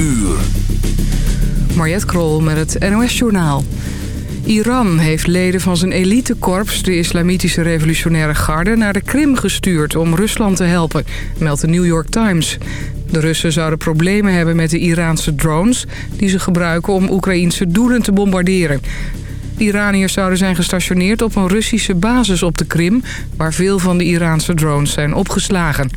uur. Mariette Krol met het NOS Journaal. Iran heeft leden van zijn elitekorps, de Islamitische Revolutionaire Garde... naar de Krim gestuurd om Rusland te helpen, meldt de New York Times. De Russen zouden problemen hebben met de Iraanse drones... die ze gebruiken om Oekraïnse doelen te bombarderen. De Iraniërs zouden zijn gestationeerd op een Russische basis op de Krim... waar veel van de Iraanse drones zijn opgeslagen.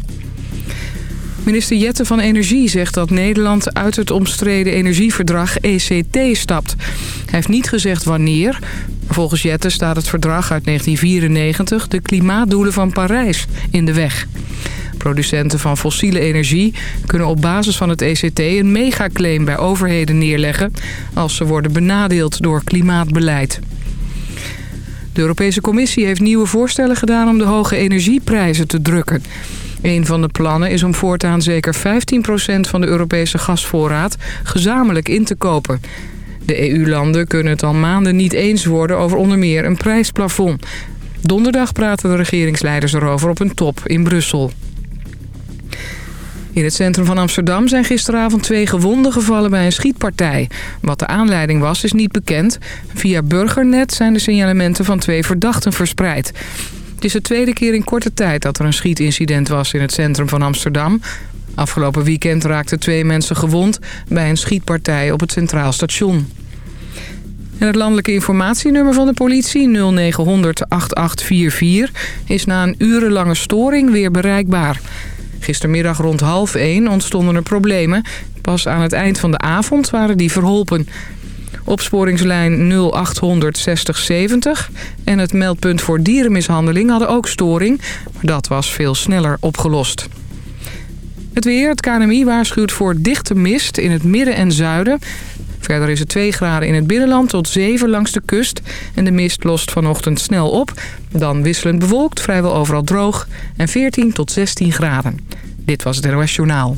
Minister Jette van Energie zegt dat Nederland uit het omstreden energieverdrag ECT stapt. Hij heeft niet gezegd wanneer. Volgens Jette staat het verdrag uit 1994 de klimaatdoelen van Parijs in de weg. Producenten van fossiele energie kunnen op basis van het ECT een megaclaim bij overheden neerleggen... als ze worden benadeeld door klimaatbeleid. De Europese Commissie heeft nieuwe voorstellen gedaan om de hoge energieprijzen te drukken. Een van de plannen is om voortaan zeker 15% van de Europese gasvoorraad gezamenlijk in te kopen. De EU-landen kunnen het al maanden niet eens worden over onder meer een prijsplafond. Donderdag praten de regeringsleiders erover op een top in Brussel. In het centrum van Amsterdam zijn gisteravond twee gewonden gevallen bij een schietpartij. Wat de aanleiding was, is niet bekend. Via Burgernet zijn de signalementen van twee verdachten verspreid. Het is de tweede keer in korte tijd dat er een schietincident was in het centrum van Amsterdam. Afgelopen weekend raakten twee mensen gewond bij een schietpartij op het Centraal Station. En het landelijke informatienummer van de politie 0900 8844 is na een urenlange storing weer bereikbaar. Gistermiddag rond half één ontstonden er problemen. Pas aan het eind van de avond waren die verholpen. Opsporingslijn 0800 6070 en het meldpunt voor dierenmishandeling hadden ook storing. Maar dat was veel sneller opgelost. Het weer, het KNMI waarschuwt voor dichte mist in het midden en zuiden. Verder is het 2 graden in het binnenland tot 7 langs de kust. En de mist lost vanochtend snel op. Dan wisselend bewolkt, vrijwel overal droog. En 14 tot 16 graden. Dit was het NOS Journaal.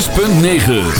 106.9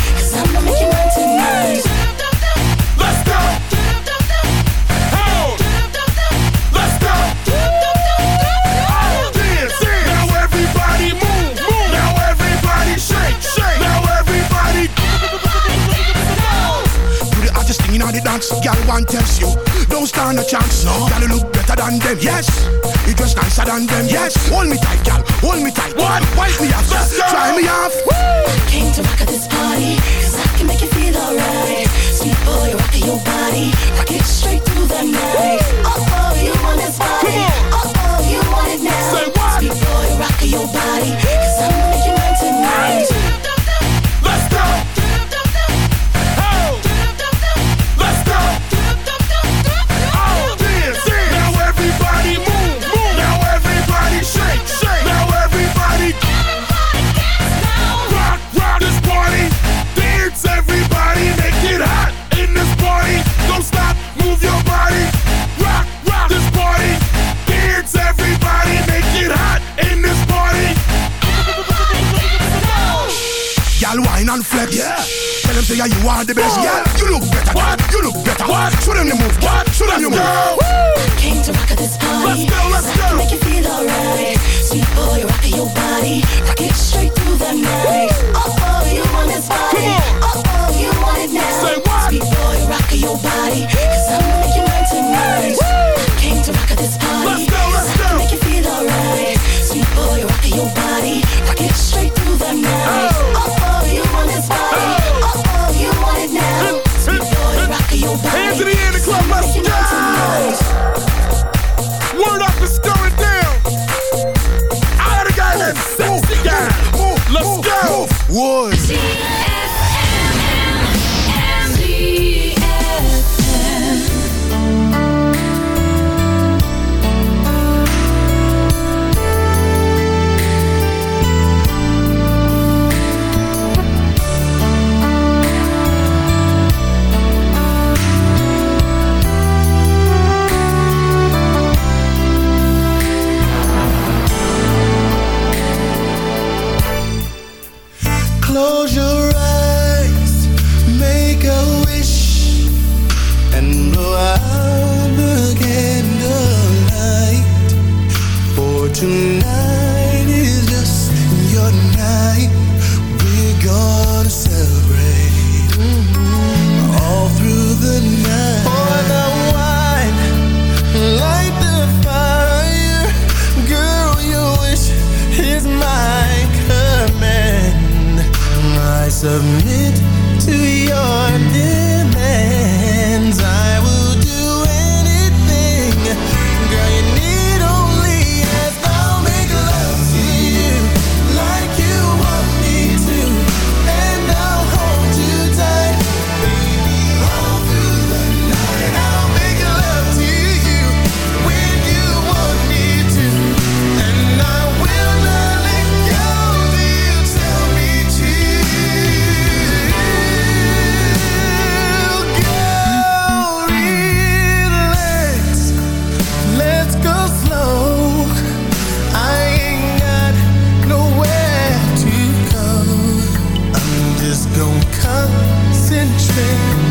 than them, yes. You dress nicer than them, yes. Hold me tight, gal, hold me tight. What? Wipe me off, yes. Try me off. Woo! the best. Yeah, you look better. What? You look better. What? Show them the move. What? Show them the move. Woods. mistake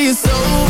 You're so.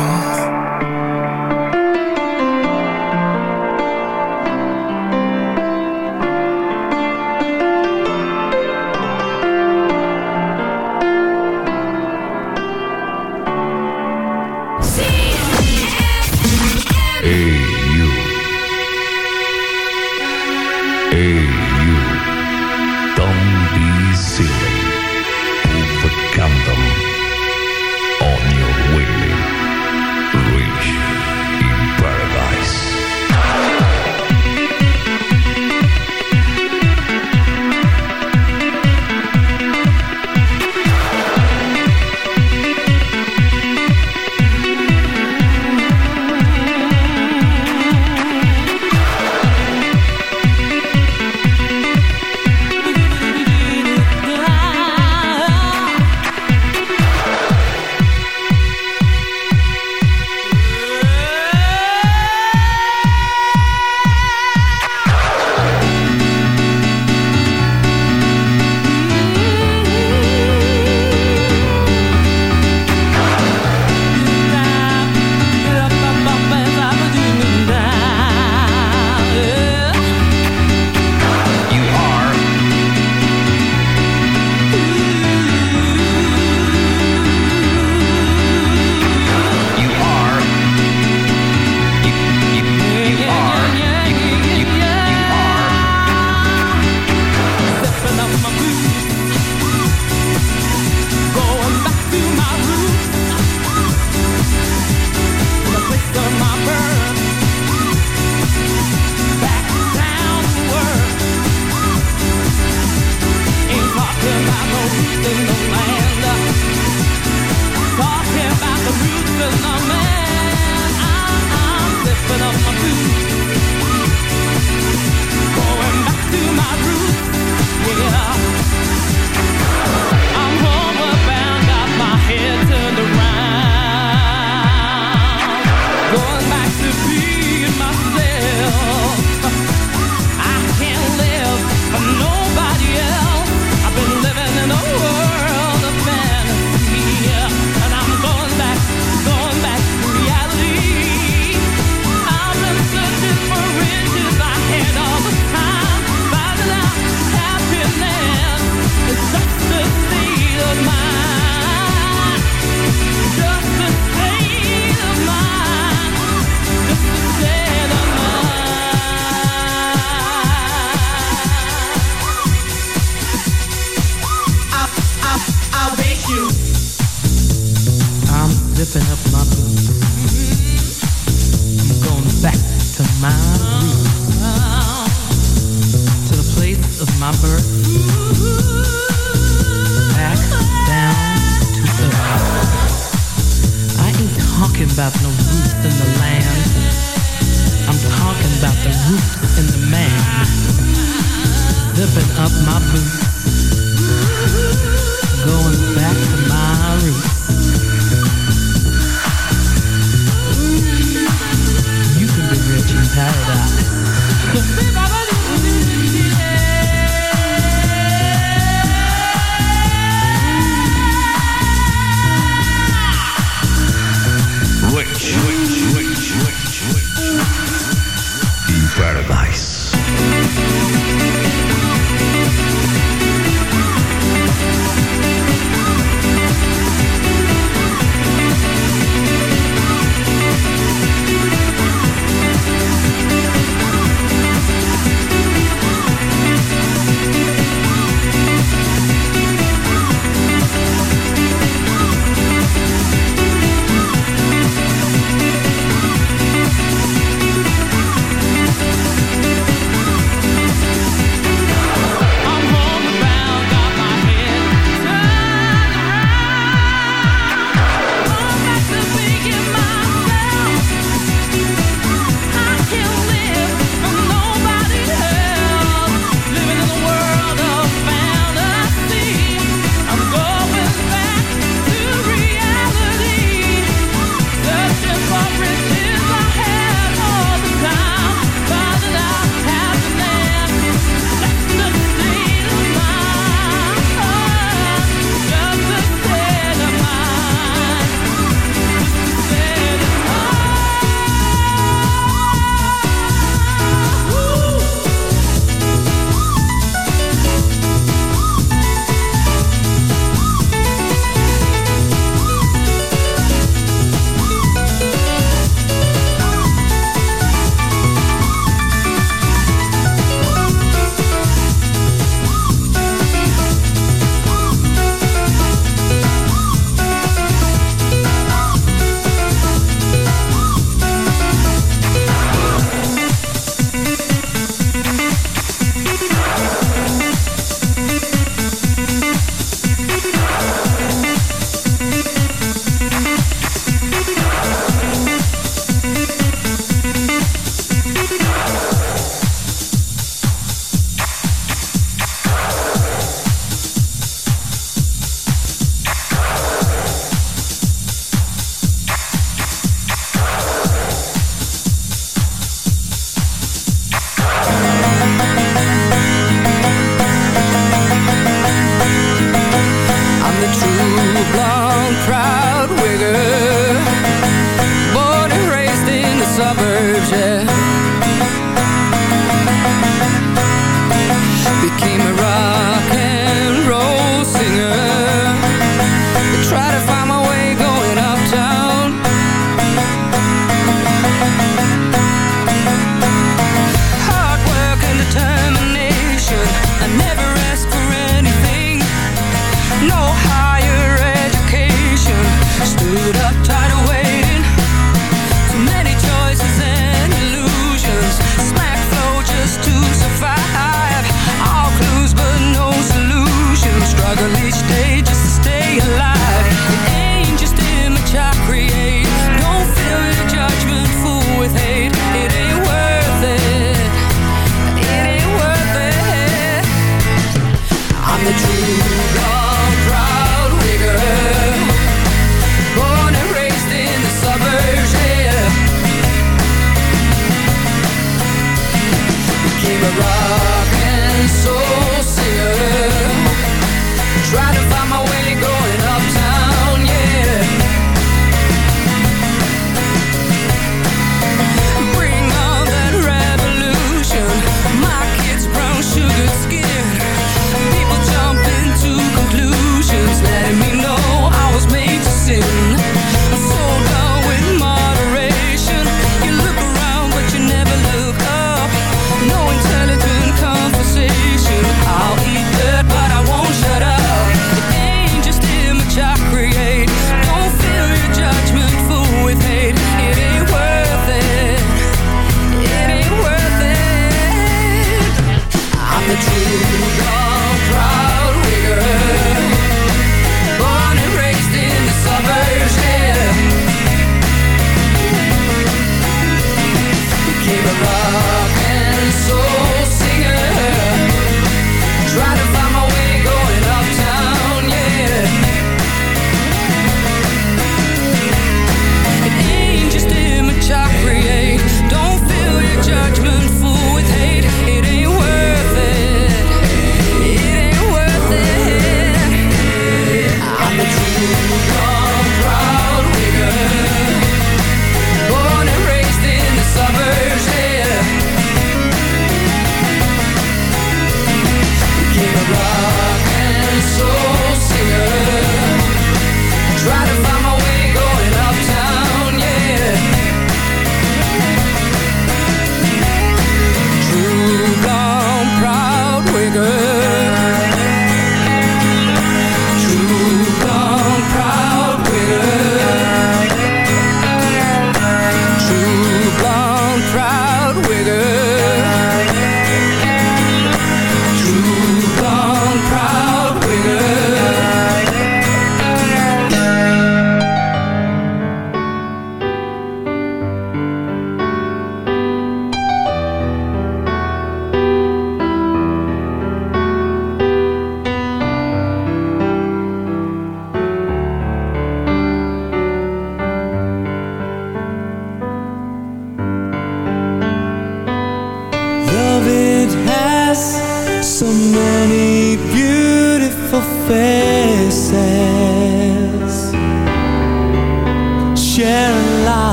fe.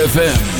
ZFM.